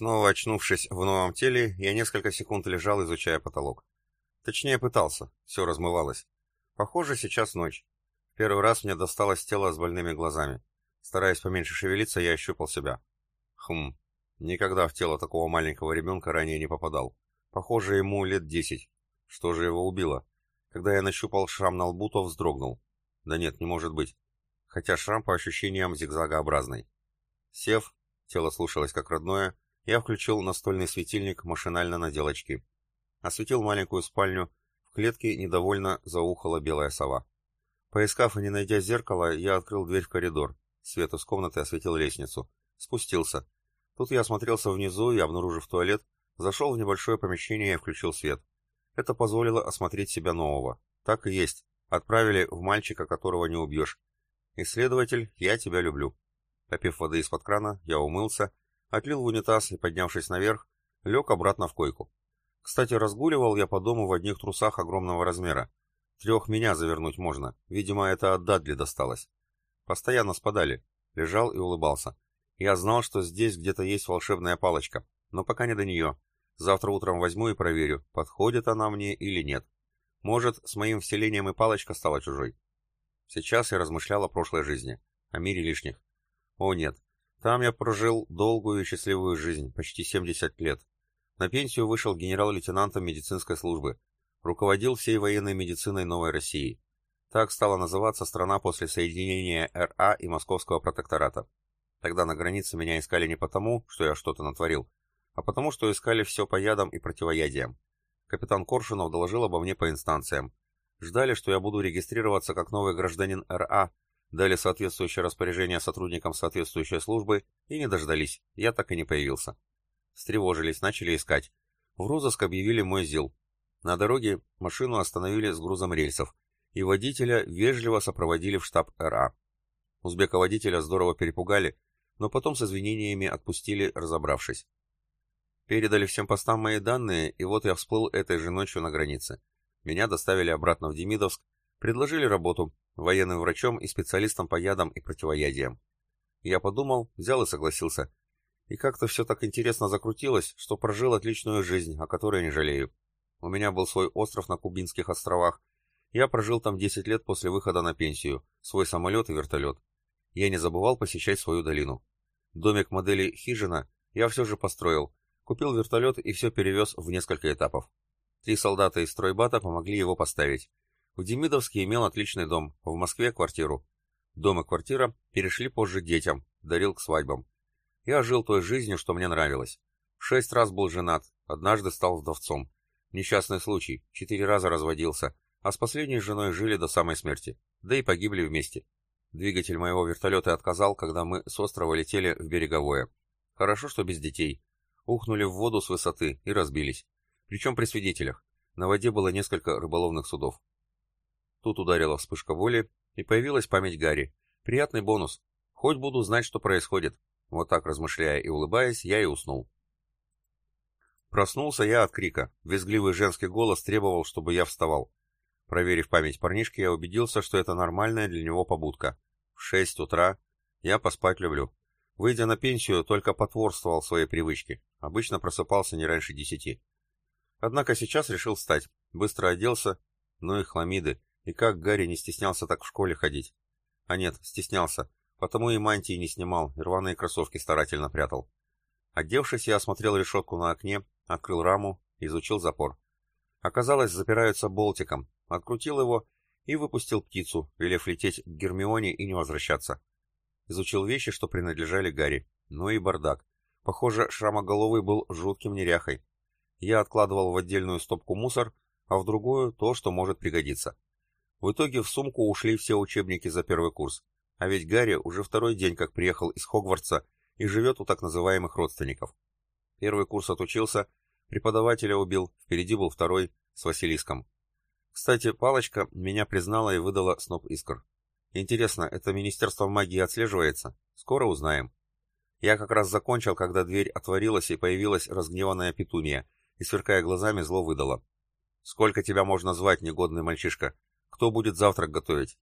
Снова очнувшись в новом теле, я несколько секунд лежал, изучая потолок. Точнее, пытался, все размывалось. Похоже, сейчас ночь. Первый раз мне досталось тело с больными глазами. Стараясь поменьше шевелиться, я ощупал себя. Хм, никогда в тело такого маленького ребенка ранее не попадал. Похоже, ему лет десять. Что же его убило? Когда я нащупал шрам на лбу, то вздрогнул. Да нет, не может быть. Хотя шрам по ощущениям зигзагообразный. Сев, тело слушалось как родное, я включил настольный светильник, машинально надел очки. Осветил маленькую спальню, в клетке недовольно заухала белая сова. Поискав и не найдя зеркала, я открыл дверь в коридор. Свет из комнаты осветил лестницу. Спустился. Тут я осмотрелся внизу и, обнаружив туалет, зашел в небольшое помещение и включил свет. Это позволило осмотреть себя нового. Так и есть. Отправили в мальчика, которого не убьешь. Исследователь, я тебя люблю. Попив воды из-под крана, я умылся, отлил в унитаз и, поднявшись наверх, лег обратно в койку. Кстати, разгуливал я по дому в одних трусах огромного размера. Трех меня завернуть можно. Видимо, это от Дадли досталось. Постоянно спадали. Лежал и улыбался. Я знал, что здесь где-то есть волшебная палочка, но пока не до нее. Завтра утром возьму и проверю, подходит она мне или нет. Может, с моим вселением и палочка стала чужой. Сейчас я размышлял о прошлой жизни, о мире лишних. О нет, там я прожил долгую и счастливую жизнь, почти 70 лет. На пенсию вышел генерал-лейтенантом медицинской службы. Руководил всей военной медициной Новой России. Так стала называться страна после соединения РА и Московского протектората. Тогда на границе меня искали не потому, что я что-то натворил, а потому, что искали все по ядам и противоядиям. Капитан Коршунов доложил обо мне по инстанциям. Ждали, что я буду регистрироваться как новый гражданин РА, дали соответствующее распоряжение сотрудникам соответствующей службы и не дождались, я так и не появился. Встревожились, начали искать. В розыск объявили мой ЗИЛ. На дороге машину остановили с грузом рельсов, и водителя вежливо сопроводили в штаб РА. Узбека-водителя здорово перепугали, но потом с извинениями отпустили, разобравшись. Передали всем постам мои данные, и вот я всплыл этой же ночью на границе. Меня доставили обратно в Демидовск, предложили работу военным врачом и специалистом по ядам и противоядиям. Я подумал, взял и согласился. И как-то все так интересно закрутилось, что прожил отличную жизнь, о которой не жалею. У меня был свой остров на Кубинских островах. Я прожил там 10 лет после выхода на пенсию, свой самолет и вертолет. Я не забывал посещать свою долину. Домик модели «Хижина» я все же построил, купил вертолет и все перевез в несколько этапов. Три солдата из стройбата помогли его поставить. В Демидовске имел отличный дом, в Москве квартиру. Дом и квартира перешли позже детям, дарил к свадьбам. Я жил той жизнью, что мне нравилось. Шесть раз был женат, однажды стал вдовцом. Несчастный случай, четыре раза разводился, а с последней женой жили до самой смерти, да и погибли вместе. Двигатель моего вертолета отказал, когда мы с острова летели в береговое. Хорошо, что без детей. Ухнули в воду с высоты и разбились. Причем при свидетелях. На воде было несколько рыболовных судов. Тут ударила вспышка воли, и появилась память Гарри. Приятный бонус. Хоть буду знать, что происходит. Вот так размышляя и улыбаясь, я и уснул. Проснулся я от крика. Визгливый женский голос требовал, чтобы я вставал. Проверив память парнишки, я убедился, что это нормальная для него побудка. В шесть утра я поспать люблю. Выйдя на пенсию, только потворствовал своей привычке. Обычно просыпался не раньше десяти. Однако сейчас решил встать. Быстро оделся. Ну и хламиды. И как Гарри не стеснялся так в школе ходить? А нет, стеснялся. Потому и мантии не снимал, и рваные кроссовки старательно прятал. Одевшись, я осмотрел решетку на окне, открыл раму, изучил запор. Оказалось, запираются болтиком. Открутил его и выпустил птицу, велев лететь к Гермионе и не возвращаться. Изучил вещи, что принадлежали Гарри. Ну и бардак. Похоже, шрамоголовый был жутким неряхой. Я откладывал в отдельную стопку мусор, а в другую то, что может пригодиться. В итоге в сумку ушли все учебники за первый курс. А ведь Гарри уже второй день как приехал из Хогвартса и живет у так называемых родственников. Первый курс отучился, преподавателя убил, впереди был второй, с Василиском. Кстати, Палочка меня признала и выдала сноп искр. Интересно, это Министерство магии отслеживается? Скоро узнаем. Я как раз закончил, когда дверь отворилась и появилась разгневанная петуния, и, сверкая глазами, зло выдала. «Сколько тебя можно звать, негодный мальчишка? Кто будет завтрак готовить?»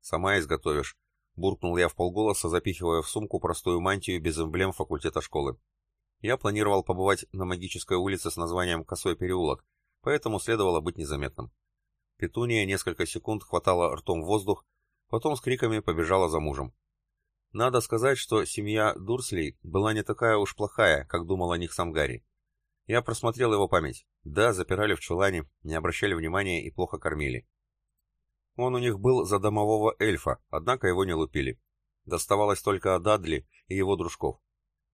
«Сама изготовишь. Буркнул я в полголоса, запихивая в сумку простую мантию без эмблем факультета школы. Я планировал побывать на магической улице с названием Косой переулок, поэтому следовало быть незаметным. Петуния несколько секунд хватала ртом воздух, потом с криками побежала за мужем. Надо сказать, что семья Дурслей была не такая уж плохая, как думал о них сам Гарри. Я просмотрел его память. Да, запирали в чулане, не обращали внимания и плохо кормили. Он у них был за домового эльфа, однако его не лупили. Доставалось только от и его дружков.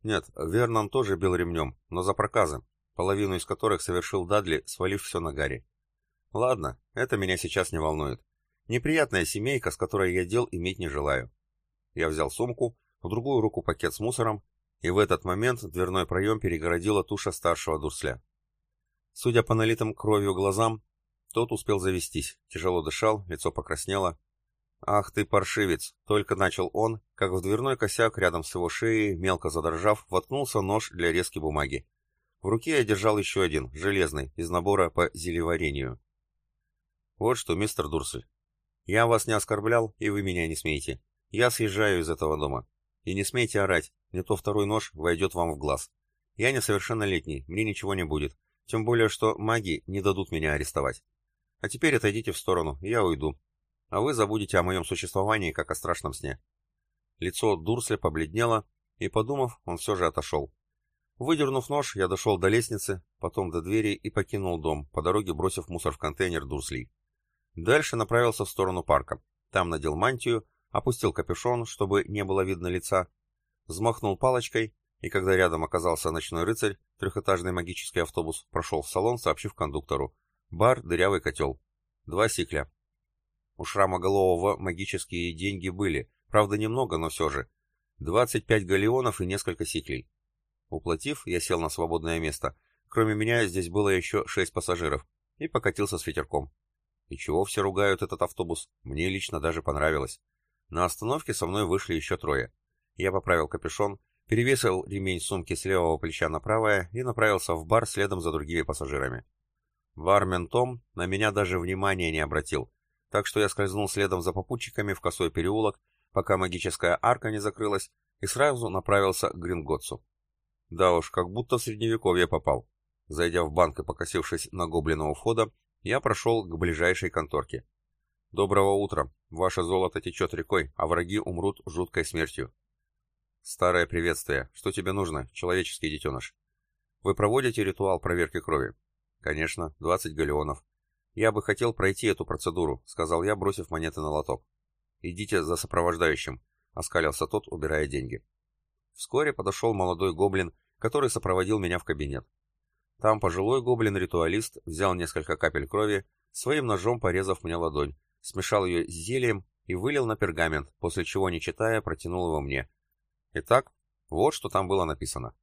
Нет, Вернон тоже бил ремнем, но за проказы, половину из которых совершил Дадли, свалив все на Гарри. Ладно, это меня сейчас не волнует. Неприятная семейка, с которой я дел иметь не желаю. Я взял сумку, в другую руку пакет с мусором, и в этот момент дверной проем перегородила туша старшего дурсля. Судя по налитым кровью глазам, тот успел завестись, тяжело дышал, лицо покраснело. «Ах ты, паршивец!» — только начал он, как в дверной косяк рядом с его шеей, мелко задрожав, воткнулся нож для резки бумаги. В руке я держал еще один, железный, из набора по зелеварению. «Вот что, мистер Дурсель, я вас не оскорблял, и вы меня не смеете. Я съезжаю из этого дома. И не смейте орать, не то второй нож войдет вам в глаз. Я несовершеннолетний, мне ничего не будет. Тем более, что маги не дадут меня арестовать. А теперь отойдите в сторону, я уйду. А вы забудете о моем существовании, как о страшном сне. Лицо Дурсля побледнело, и, подумав, он все же отошел. Выдернув нож, я дошел до лестницы, потом до двери и покинул дом, по дороге бросив мусор в контейнер Дурслей. Дальше направился в сторону парка. Там надел мантию, опустил капюшон, чтобы не было видно лица, взмахнул палочкой, и когда рядом оказался ночной рыцарь, трехэтажный магический автобус прошел в салон, сообщив кондуктору. Бар, дырявый котел. Два сикля. У шрамоголового магические деньги были, правда немного, но все же. 25 галеонов и несколько сиклей. Уплатив, я сел на свободное место. Кроме меня здесь было еще шесть пассажиров. И покатился с ветерком. И чего все ругают этот автобус? Мне лично даже понравилось. На остановке со мной вышли еще трое. Я поправил капюшон, перевесил ремень сумки с левого плеча на правое и направился в бар следом за другими пассажирами. Бармен Том на меня даже внимания не обратил, так что я скользнул следом за попутчиками в косой переулок, пока магическая арка не закрылась, и сразу направился к Гринготсу. Да уж, как будто в средневековье попал. Зайдя в банк и покосившись на гоблиного входа, я прошел к ближайшей конторке. «Доброго утра. Ваше золото течет рекой, а враги умрут жуткой смертью». «Старое приветствие. Что тебе нужно, человеческий детеныш?» «Вы проводите ритуал проверки крови?» «Конечно. 20 галеонов». «Я бы хотел пройти эту процедуру», — сказал я, бросив монеты на лоток. «Идите за сопровождающим», — оскалился тот, убирая деньги. Вскоре подошел молодой гоблин, который сопроводил меня в кабинет. Там пожилой гоблин-ритуалист взял несколько капель крови, своим ножом порезав мне ладонь, смешал ее с зельем и вылил на пергамент, после чего, не читая, протянул его мне. Итак, вот что там было написано.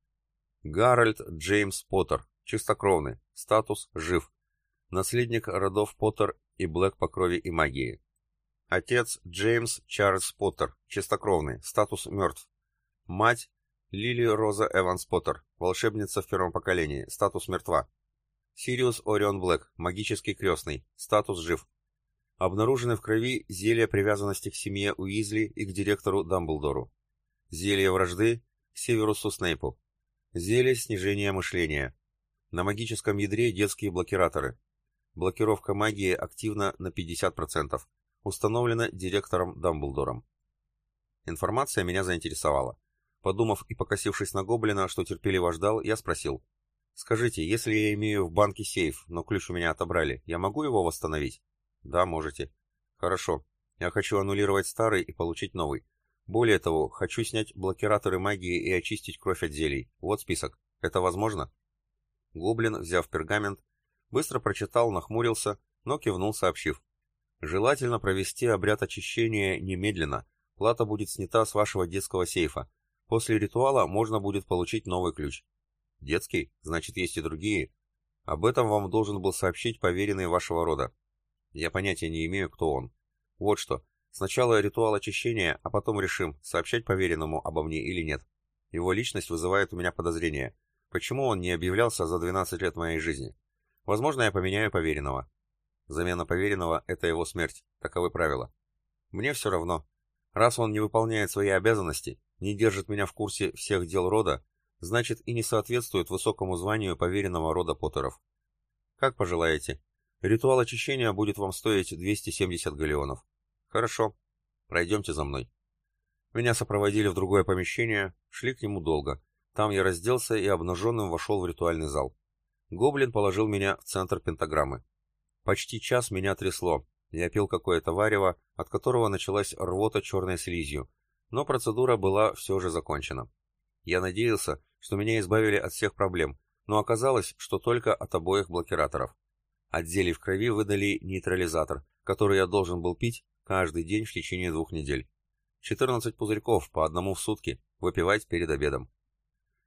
Гарольд Джеймс Поттер, чистокровный, статус жив, наследник родов Поттер и Блэк по крови и магии. Отец Джеймс Чарльз Поттер, чистокровный, статус мертв. Мать Лили Роза Эванс Поттер, волшебница в первом поколении, статус мертва. Сириус Орион Блэк, магический крестный, статус жив. Обнаружены в крови зелья привязанности к семье Уизли и к директору Дамблдору. Зелье вражды к Северусу Снейпу. Зелье снижения мышления. На магическом ядре детские блокираторы. Блокировка магии активна на 50%. Установлена директором Дамблдором. Информация меня заинтересовала. Подумав и покосившись на гоблина, что терпеливо ждал, я спросил. «Скажите, если я имею в банке сейф, но ключ у меня отобрали, я могу его восстановить?» «Да, можете». «Хорошо. Я хочу аннулировать старый и получить новый. Более того, хочу снять блокираторы магии и очистить кровь от зелий. Вот список. Это возможно?» Гоблин, взяв пергамент, быстро прочитал, нахмурился, но кивнул, сообщив. «Желательно провести обряд очищения немедленно. Плата будет снята с вашего детского сейфа. После ритуала можно будет получить новый ключ. Детский? Значит, есть и другие. Об этом вам должен был сообщить поверенный вашего рода. Я понятия не имею, кто он. Вот что. Сначала ритуал очищения, а потом решим, сообщать поверенному обо мне или нет. Его личность вызывает у меня подозрения. Почему он не объявлялся за 12 лет моей жизни? Возможно, я поменяю поверенного. Замена поверенного – это его смерть. Таковы правила. Мне все равно. Раз он не выполняет свои обязанности, не держит меня в курсе всех дел рода, значит и не соответствует высокому званию поверенного рода Поттеров. Как пожелаете. Ритуал очищения будет вам стоить 270 галеонов. Хорошо. Пройдемте за мной. Меня сопроводили в другое помещение, шли к нему долго. Там я разделся и обнаженным вошел в ритуальный зал. Гоблин положил меня в центр пентаграммы. Почти час меня трясло. Я пил какое-то варево, от которого началась рвота черной слизью, но процедура была все же закончена. Я надеялся, что меня избавили от всех проблем, но оказалось, что только от обоих блокираторов. От зелий в крови выдали нейтрализатор, который я должен был пить каждый день в течение двух недель. 14 пузырьков по одному в сутки, выпивать перед обедом.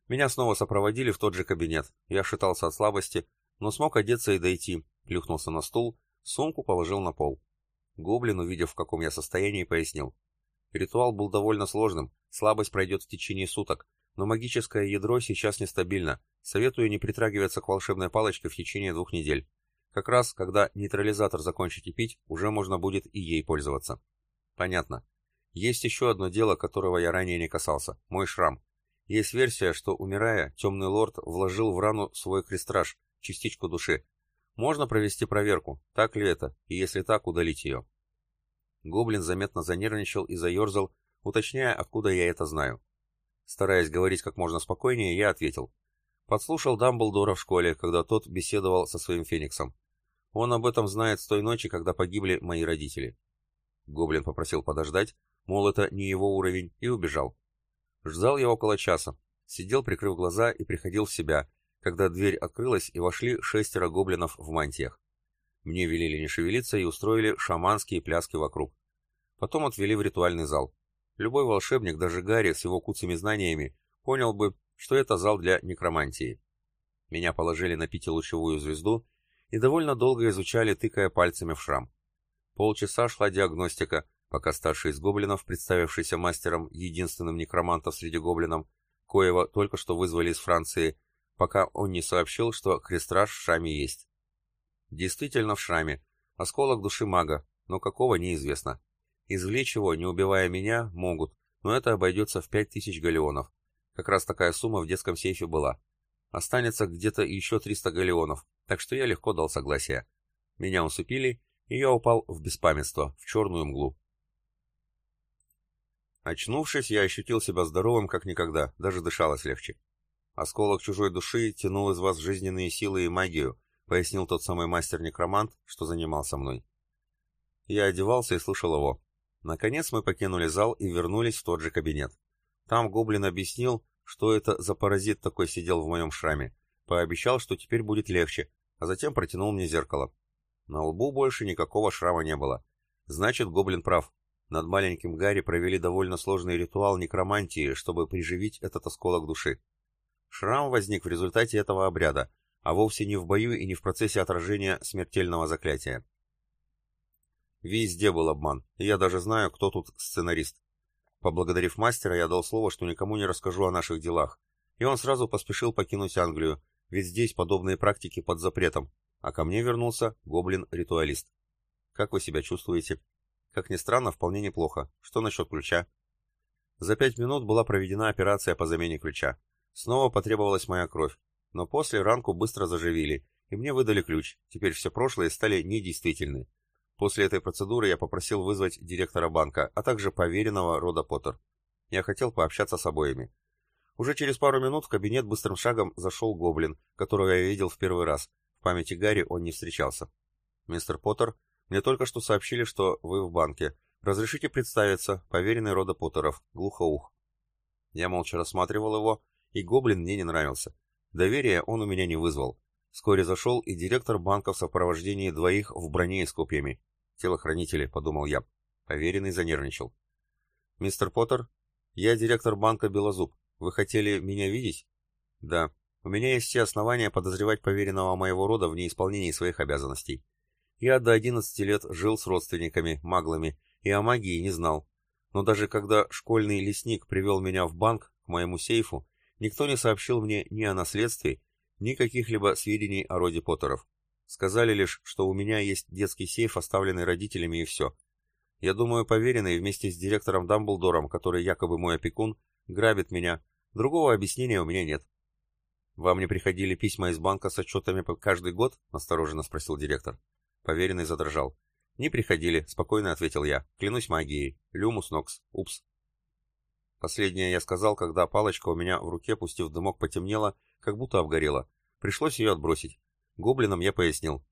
Меня снова сопроводили в тот же кабинет. Я шатался от слабости, но смог одеться и дойти, плюхнулся на стул, сумку положил на пол. Гоблин, увидев, в каком я состоянии, пояснил. Ритуал был довольно сложным, слабость пройдет в течение суток, но магическое ядро сейчас нестабильно. Советую не притрагиваться к волшебной палочке в течение двух недель. Как раз, когда нейтрализатор закончите пить, уже можно будет и ей пользоваться. Понятно. Есть еще одно дело, которого я ранее не касался. Мой шрам. Есть версия, что, умирая, темный лорд вложил в рану свой крестраж, частичку души. Можно провести проверку, так ли это, и если так, удалить ее. Гоблин заметно занервничал и заерзал, уточняя, откуда я это знаю. Стараясь говорить как можно спокойнее, я ответил. Подслушал Дамблдора в школе, когда тот беседовал со своим Фениксом. Он об этом знает с той ночи, когда погибли мои родители. Гоблин попросил подождать, мол, это не его уровень, и убежал. Ждал я около часа. Сидел, прикрыв глаза, и приходил в себя, когда дверь открылась и вошли шестеро гоблинов в мантиях. Мне велели не шевелиться и устроили шаманские пляски вокруг. Потом отвели в ритуальный зал. Любой волшебник, даже Гарри с его куцами знаниями, понял бы, что это зал для некромантии. Меня положили на пятилучевую звезду и довольно долго изучали, тыкая пальцами в шрам. Полчаса шла диагностика, пока старший из гоблинов, представившийся мастером, единственным некромантом среди гоблинов, коего только что вызвали из Франции, пока он не сообщил, что крестраж в шраме есть. Действительно в шраме, осколок души мага, но какого неизвестно. Извлечь его, не убивая меня, могут, но это обойдется в пять тысяч галеонов. Как раз такая сумма в детском сейфе была. Останется где-то еще 300 галеонов, так что я легко дал согласие. Меня усыпили, и я упал в беспамятство, в черную мглу. Очнувшись, я ощутил себя здоровым, как никогда, даже дышалось легче. «Осколок чужой души тянул из вас жизненные силы и магию», пояснил тот самый мастер-некромант, что занимался мной. Я одевался и слушал его. Наконец мы покинули зал и вернулись в тот же кабинет. Там гоблин объяснил, что это за паразит такой сидел в моем шраме, пообещал, что теперь будет легче, а затем протянул мне зеркало. На лбу больше никакого шрама не было. Значит, гоблин прав, над маленьким Гарри провели довольно сложный ритуал некромантии, чтобы приживить этот осколок души. Шрам возник в результате этого обряда, а вовсе не в бою и не в процессе отражения смертельного заклятия. Везде был обман, и я даже знаю, кто тут сценарист. Поблагодарив мастера, я дал слово, что никому не расскажу о наших делах, и он сразу поспешил покинуть Англию, ведь здесь подобные практики под запретом, а ко мне вернулся гоблин-ритуалист. Как вы себя чувствуете? Как ни странно, вполне неплохо. Что насчет ключа? За пять минут была проведена операция по замене ключа. Снова потребовалась моя кровь. Но после ранку быстро заживили, и мне выдали ключ. Теперь все прошлые стали недействительны. После этой процедуры я попросил вызвать директора банка, а также поверенного рода Поттер. Я хотел пообщаться с обоими. Уже через пару минут в кабинет быстрым шагом зашел гоблин, которого я видел в первый раз. В памяти Гарри он не встречался. «Мистер Поттер, мне только что сообщили, что вы в банке. Разрешите представиться, поверенный рода Поттеров, глухоух. Я молча рассматривал его, и гоблин мне не нравился. Доверия он у меня не вызвал. Вскоре зашел и директор банка в сопровождении двоих в броне и с копьями. Телохранители, подумал я. Поверенный занервничал. «Мистер Поттер, я директор банка Белозуб. Вы хотели меня видеть?» «Да. У меня есть все основания подозревать поверенного моего рода в неисполнении своих обязанностей. Я до 11 лет жил с родственниками, маглами, и о магии не знал. Но даже когда школьный лесник привел меня в банк, к моему сейфу, никто не сообщил мне ни о наследстве, ни каких-либо сведений о роде Поттеров. Сказали лишь, что у меня есть детский сейф, оставленный родителями, и все. Я думаю, поверенный вместе с директором Дамблдором, который якобы мой опекун, грабит меня, Другого объяснения у меня нет. «Вам не приходили письма из банка с отчетами по каждый год?» — настороженно спросил директор. Поверенный задрожал. «Не приходили», — спокойно ответил я. «Клянусь магией. Люмус нокс. Упс». Последнее я сказал, когда палочка у меня в руке, пустив дымок, потемнела, как будто обгорела. Пришлось ее отбросить. Гоблинам я пояснил.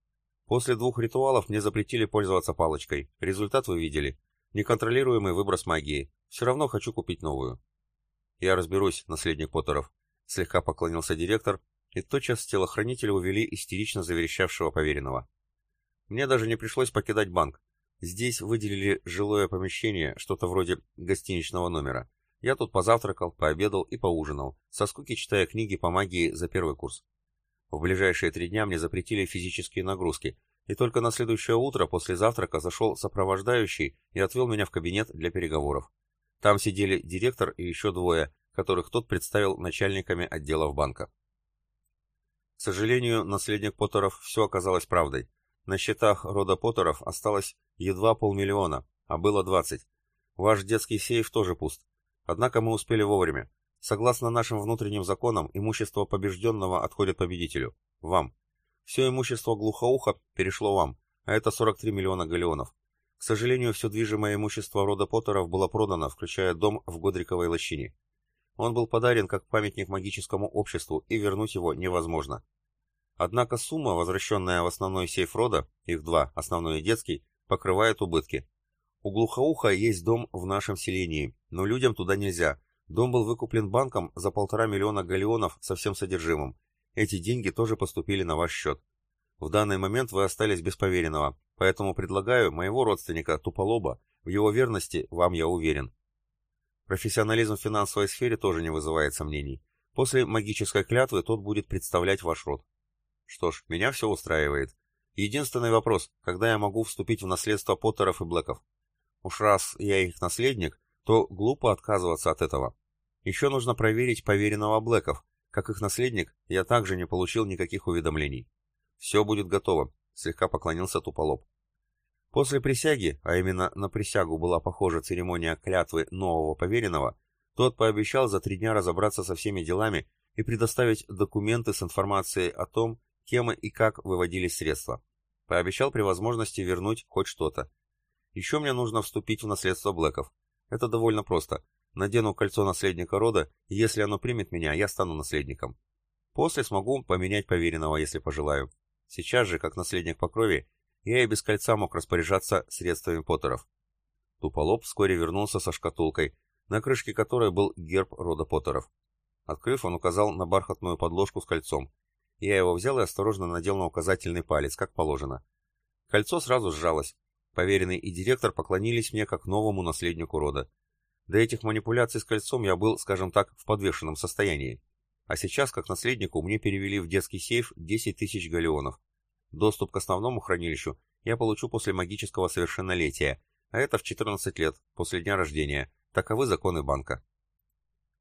После двух ритуалов мне запретили пользоваться палочкой. Результат вы видели. Неконтролируемый выброс магии. Все равно хочу купить новую. Я разберусь, наследник Поттеров. Слегка поклонился директор, и тотчас телохранителя увели истерично заверещавшего поверенного. Мне даже не пришлось покидать банк. Здесь выделили жилое помещение, что-то вроде гостиничного номера. Я тут позавтракал, пообедал и поужинал, со скуки читая книги по магии за первый курс. В ближайшие три дня мне запретили физические нагрузки, и только на следующее утро после завтрака зашел сопровождающий и отвел меня в кабинет для переговоров. Там сидели директор и еще двое, которых тот представил начальниками отделов банка. К сожалению, наследник Поттеров все оказалось правдой. На счетах рода Поттеров осталось едва полмиллиона, а было двадцать. Ваш детский сейф тоже пуст. Однако мы успели вовремя. Согласно нашим внутренним законам, имущество побежденного отходит победителю. Вам. Все имущество глухоуха перешло вам, а это 43 миллиона галеонов. К сожалению, все движимое имущество рода Поттеров было продано, включая дом в Годриковой лощине. Он был подарен как памятник магическому обществу, и вернуть его невозможно. Однако сумма, возвращенная в основной сейф рода, их два, основной и детский, покрывает убытки. У глухоуха есть дом в нашем селении, но людям туда нельзя, Дом был выкуплен банком за полтора миллиона галеонов со всем содержимым. Эти деньги тоже поступили на ваш счет. В данный момент вы остались без поверенного, поэтому предлагаю моего родственника Туполоба, в его верности вам я уверен. Профессионализм в финансовой сфере тоже не вызывает сомнений. После магической клятвы тот будет представлять ваш род. Что ж, меня все устраивает. Единственный вопрос, когда я могу вступить в наследство Поттеров и Блэков? Уж раз я их наследник, то глупо отказываться от этого. Еще нужно проверить поверенного Блэков. Как их наследник, я также не получил никаких уведомлений. Все будет готово, слегка поклонился Туполоб. После присяги, а именно на присягу была похожа церемония клятвы нового поверенного, тот пообещал за три дня разобраться со всеми делами и предоставить документы с информацией о том, кем и как выводились средства. Пообещал при возможности вернуть хоть что-то. Еще мне нужно вступить в наследство Блэков. Это довольно просто. Надену кольцо наследника рода, и если оно примет меня, я стану наследником. После смогу поменять поверенного, если пожелаю. Сейчас же, как наследник по крови, я и без кольца мог распоряжаться средствами Поттеров. Туполоб вскоре вернулся со шкатулкой, на крышке которой был герб рода Поттеров. Открыв, он указал на бархатную подложку с кольцом. Я его взял и осторожно надел на указательный палец, как положено. Кольцо сразу сжалось. Поверенный и директор поклонились мне как новому наследнику рода. До этих манипуляций с кольцом я был, скажем так, в подвешенном состоянии. А сейчас, как наследнику, мне перевели в детский сейф 10 тысяч галеонов. Доступ к основному хранилищу я получу после магического совершеннолетия, а это в 14 лет, после дня рождения. Таковы законы банка.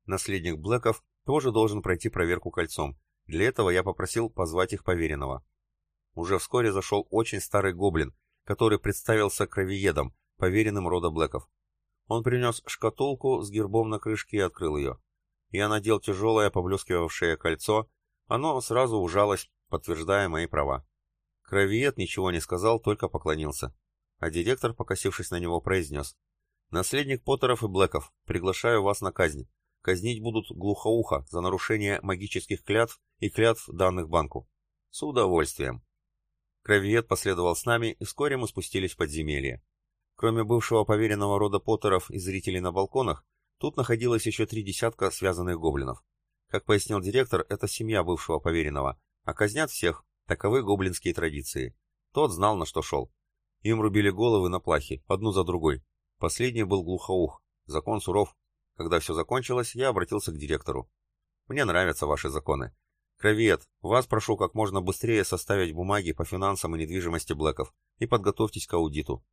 Наследник Блэков тоже должен пройти проверку кольцом. Для этого я попросил позвать их поверенного. Уже вскоре зашел очень старый гоблин, который представился кровиедом, поверенным рода Блэков. Он принес шкатулку с гербом на крышке и открыл ее. Я надел тяжелое, поблескивавшее кольцо, оно сразу ужалось, подтверждая мои права. Кровиет ничего не сказал, только поклонился. А директор, покосившись на него, произнес. «Наследник Поттеров и Блэков, приглашаю вас на казнь. Казнить будут глухоухо за нарушение магических клятв и клятв данных банку. С удовольствием». Кровиет последовал с нами, и вскоре мы спустились в подземелье. Кроме бывшего поверенного рода Поттеров и зрителей на балконах, тут находилось еще три десятка связанных гоблинов. Как пояснил директор, это семья бывшего поверенного, а казнят всех, таковы гоблинские традиции. Тот знал, на что шел. Им рубили головы на плахе, одну за другой. Последний был глухоух. Закон суров. Когда все закончилось, я обратился к директору. Мне нравятся ваши законы. Кровет, вас прошу как можно быстрее составить бумаги по финансам и недвижимости Блэков и подготовьтесь к аудиту.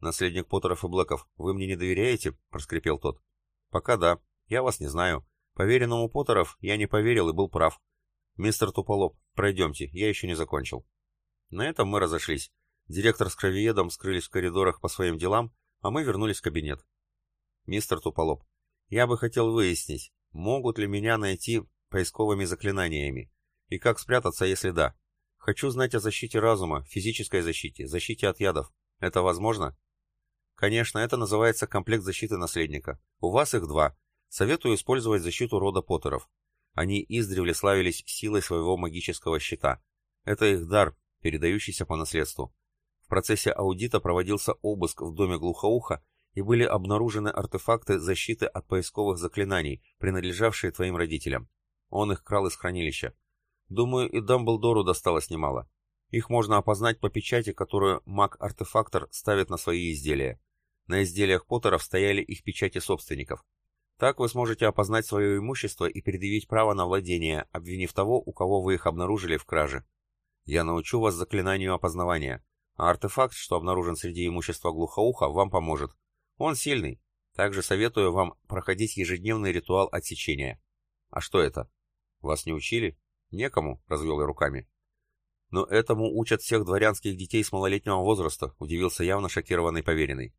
«Наследник Поттеров и Блэков, вы мне не доверяете?» — проскрипел тот. «Пока да. Я вас не знаю. Поверенному Поттеров я не поверил и был прав. Мистер Туполоп, пройдемте, я еще не закончил». На этом мы разошлись. Директор с кровиедом скрылись в коридорах по своим делам, а мы вернулись в кабинет. «Мистер Туполоп, я бы хотел выяснить, могут ли меня найти поисковыми заклинаниями? И как спрятаться, если да? Хочу знать о защите разума, физической защите, защите от ядов. Это возможно? Конечно, это называется комплект защиты наследника. У вас их два. Советую использовать защиту рода Поттеров. Они издревле славились силой своего магического щита. Это их дар, передающийся по наследству. В процессе аудита проводился обыск в доме Глухоуха, и были обнаружены артефакты защиты от поисковых заклинаний, принадлежавшие твоим родителям. Он их крал из хранилища. Думаю, и Дамблдору досталось немало. Их можно опознать по печати, которую маг-артефактор ставит на свои изделия. На изделиях Поттеров стояли их печати собственников. Так вы сможете опознать свое имущество и предъявить право на владение, обвинив того, у кого вы их обнаружили в краже. Я научу вас заклинанию опознавания, а артефакт, что обнаружен среди имущества глухоуха, вам поможет. Он сильный. Также советую вам проходить ежедневный ритуал отсечения. А что это? Вас не учили? Некому, развел я руками. Но этому учат всех дворянских детей с малолетнего возраста, удивился явно шокированный поверенный.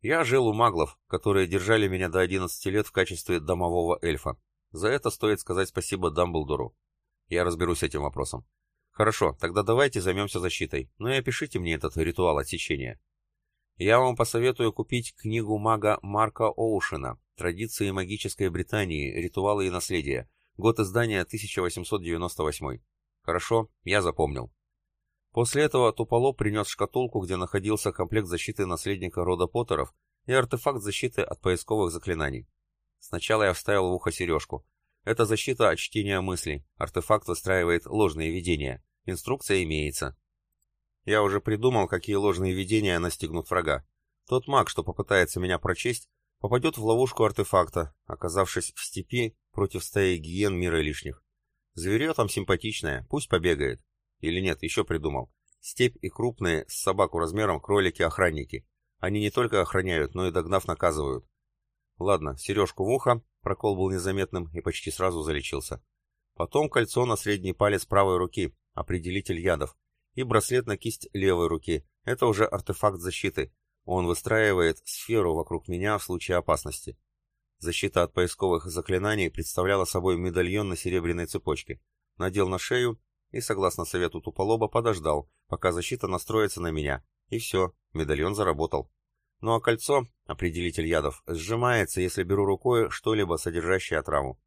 Я жил у маглов, которые держали меня до 11 лет в качестве домового эльфа. За это стоит сказать спасибо Дамблдору. Я разберусь с этим вопросом. Хорошо, тогда давайте займемся защитой. Ну и опишите мне этот ритуал отсечения. Я вам посоветую купить книгу мага Марка Оушена «Традиции магической Британии. Ритуалы и наследие». Год издания 1898. Хорошо, я запомнил. После этого Туполо принес шкатулку, где находился комплект защиты наследника рода Поттеров и артефакт защиты от поисковых заклинаний. Сначала я вставил в ухо сережку. Это защита от чтения мыслей. Артефакт выстраивает ложные видения. Инструкция имеется. Я уже придумал, какие ложные видения настигнут врага. Тот маг, что попытается меня прочесть, попадет в ловушку артефакта, оказавшись в степи против стаи гиен мира лишних. Зверье там симпатичное, пусть побегает. Или нет, еще придумал. Степь и крупные, с собаку размером, кролики-охранники. Они не только охраняют, но и догнав наказывают. Ладно, сережку в ухо, прокол был незаметным и почти сразу залечился. Потом кольцо на средний палец правой руки, определитель ядов, и браслет на кисть левой руки. Это уже артефакт защиты. Он выстраивает сферу вокруг меня в случае опасности. Защита от поисковых заклинаний представляла собой медальон на серебряной цепочке. Надел на шею и, согласно совету Туполоба, подождал, пока защита настроится на меня. И все, медальон заработал. Ну а кольцо, определитель ядов, сжимается, если беру рукой что-либо, содержащее отраву.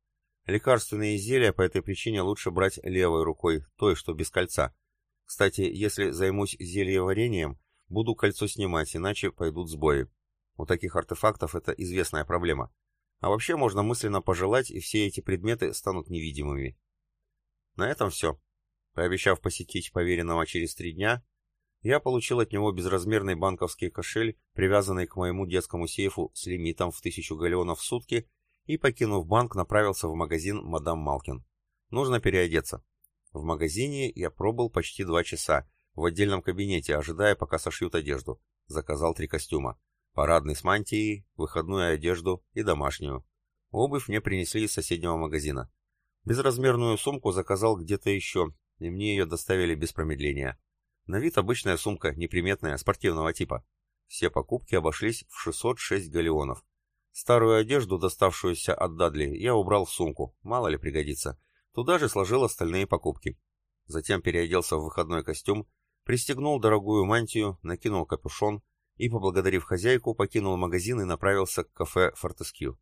Лекарственные изделия по этой причине лучше брать левой рукой, той, что без кольца. Кстати, если займусь зельеварением, буду кольцо снимать, иначе пойдут сбои. У таких артефактов это известная проблема. А вообще можно мысленно пожелать, и все эти предметы станут невидимыми. На этом все. Пообещав посетить поверенного через три дня, я получил от него безразмерный банковский кошель, привязанный к моему детскому сейфу с лимитом в тысячу галеонов в сутки, и, покинув банк, направился в магазин «Мадам Малкин». Нужно переодеться. В магазине я пробыл почти два часа, в отдельном кабинете, ожидая, пока сошьют одежду. Заказал три костюма. Парадный с мантией, выходную одежду и домашнюю. Обувь мне принесли из соседнего магазина. Безразмерную сумку заказал где-то еще, и мне ее доставили без промедления. На вид обычная сумка, неприметная, спортивного типа. Все покупки обошлись в 606 галеонов. Старую одежду, доставшуюся от Дадли, я убрал в сумку, мало ли пригодится. Туда же сложил остальные покупки. Затем переоделся в выходной костюм, пристегнул дорогую мантию, накинул капюшон и, поблагодарив хозяйку, покинул магазин и направился к кафе «Фортескью».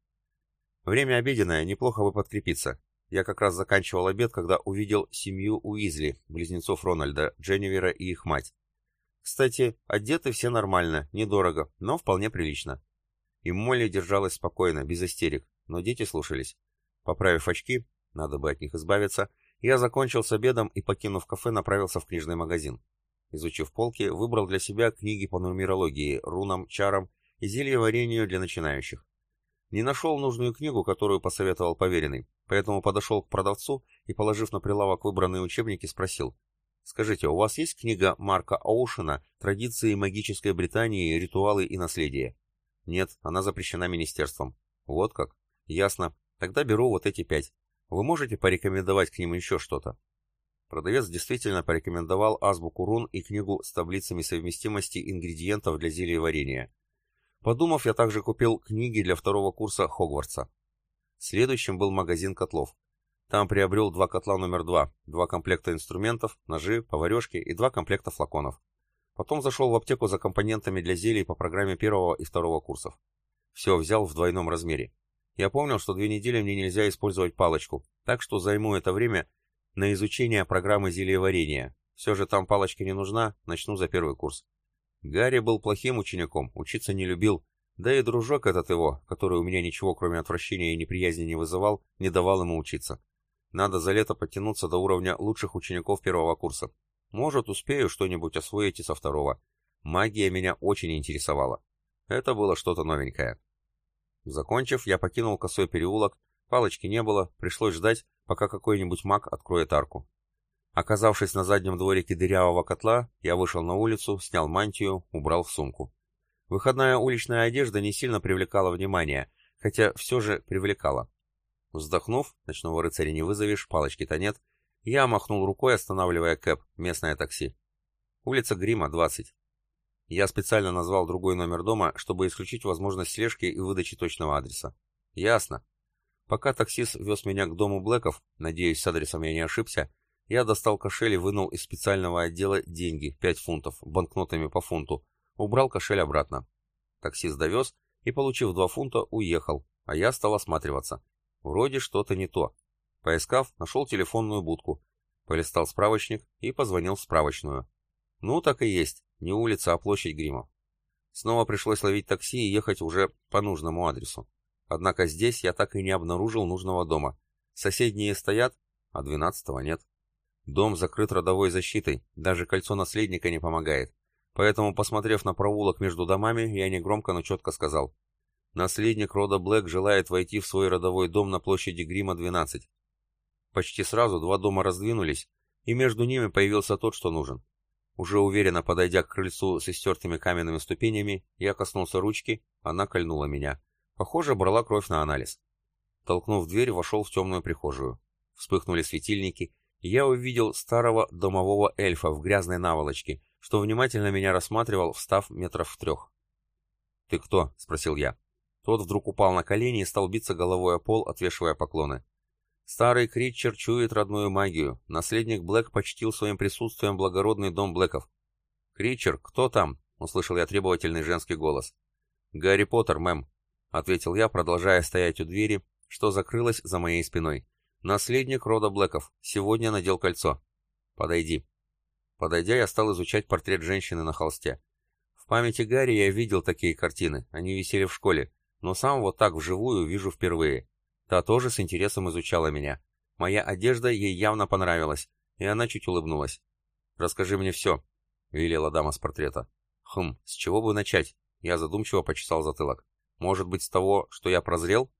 Время обеденное, неплохо бы подкрепиться. Я как раз заканчивал обед, когда увидел семью Уизли, близнецов Рональда, Дженнивера и их мать. Кстати, одеты все нормально, недорого, но вполне прилично. И Молли держалась спокойно, без истерик, но дети слушались. Поправив очки, надо бы от них избавиться, я закончил с обедом и, покинув кафе, направился в книжный магазин. Изучив полки, выбрал для себя книги по нумерологии, рунам, чарам и зельеварению для начинающих. Не нашел нужную книгу, которую посоветовал поверенный, поэтому подошел к продавцу и, положив на прилавок выбранные учебники, спросил. «Скажите, у вас есть книга Марка Оушена «Традиции магической Британии, ритуалы и наследие»?» «Нет, она запрещена министерством». «Вот как?» «Ясно. Тогда беру вот эти пять. Вы можете порекомендовать к ним еще что-то?» Продавец действительно порекомендовал азбуку рун и книгу с таблицами совместимости ингредиентов для зелья варенья. Подумав, я также купил книги для второго курса Хогвартса. Следующим был магазин котлов. Там приобрел два котла номер два, два комплекта инструментов, ножи, поварешки и два комплекта флаконов. Потом зашел в аптеку за компонентами для зелий по программе первого и второго курсов. Все взял в двойном размере. Я помнил, что две недели мне нельзя использовать палочку, так что займу это время на изучение программы зельеварения. Все же там палочка не нужна, начну за первый курс. Гарри был плохим учеником, учиться не любил, да и дружок этот его, который у меня ничего кроме отвращения и неприязни не вызывал, не давал ему учиться. Надо за лето подтянуться до уровня лучших учеников первого курса. Может, успею что-нибудь освоить и со второго. Магия меня очень интересовала. Это было что-то новенькое. Закончив, я покинул косой переулок, палочки не было, пришлось ждать, пока какой-нибудь маг откроет арку. Оказавшись на заднем дворике дырявого котла, я вышел на улицу, снял мантию, убрал в сумку. Выходная уличная одежда не сильно привлекала внимание, хотя все же привлекала. Вздохнув, ночного рыцаря не вызовешь, палочки-то нет, я махнул рукой, останавливая кэп, местное такси. Улица Грима, 20. Я специально назвал другой номер дома, чтобы исключить возможность слежки и выдачи точного адреса. Ясно. Пока таксист вез меня к дому Блэков, надеюсь, с адресом я не ошибся, я достал кошель и вынул из специального отдела деньги, 5 фунтов, банкнотами по фунту, убрал кошель обратно. Таксист довез и, получив 2 фунта, уехал, а я стал осматриваться. Вроде что-то не то. Поискав, нашел телефонную будку, полистал справочник и позвонил в справочную. Ну, так и есть, не улица, а площадь Гримов. Снова пришлось ловить такси и ехать уже по нужному адресу. Однако здесь я так и не обнаружил нужного дома. Соседние стоят, а двенадцатого нет. Дом закрыт родовой защитой, даже кольцо наследника не помогает. Поэтому, посмотрев на проулок между домами, я негромко, но четко сказал. Наследник рода Блэк желает войти в свой родовой дом на площади Грима 12. Почти сразу два дома раздвинулись, и между ними появился тот, что нужен. Уже уверенно подойдя к крыльцу с истертыми каменными ступенями, я коснулся ручки, она кольнула меня. Похоже, брала кровь на анализ. Толкнув дверь, вошел в темную прихожую. Вспыхнули светильники, и я увидел старого домового эльфа в грязной наволочке, что внимательно меня рассматривал, встав метров в трех. «Ты кто?» — спросил я. Тот вдруг упал на колени и стал биться головой о пол, отвешивая поклоны. Старый Критчер чует родную магию. Наследник Блэк почтил своим присутствием благородный дом Блэков. «Критчер, кто там?» — услышал я требовательный женский голос. «Гарри Поттер, мэм», — ответил я, продолжая стоять у двери, что закрылось за моей спиной. «Наследник рода Блэков. Сегодня надел кольцо. Подойди». Подойдя, я стал изучать портрет женщины на холсте. В памяти Гарри я видел такие картины, они висели в школе, но сам вот так вживую вижу впервые. Та тоже с интересом изучала меня. Моя одежда ей явно понравилась, и она чуть улыбнулась. «Расскажи мне все», — велела дама с портрета. «Хм, с чего бы начать?» Я задумчиво почесал затылок. «Может быть, с того, что я прозрел?»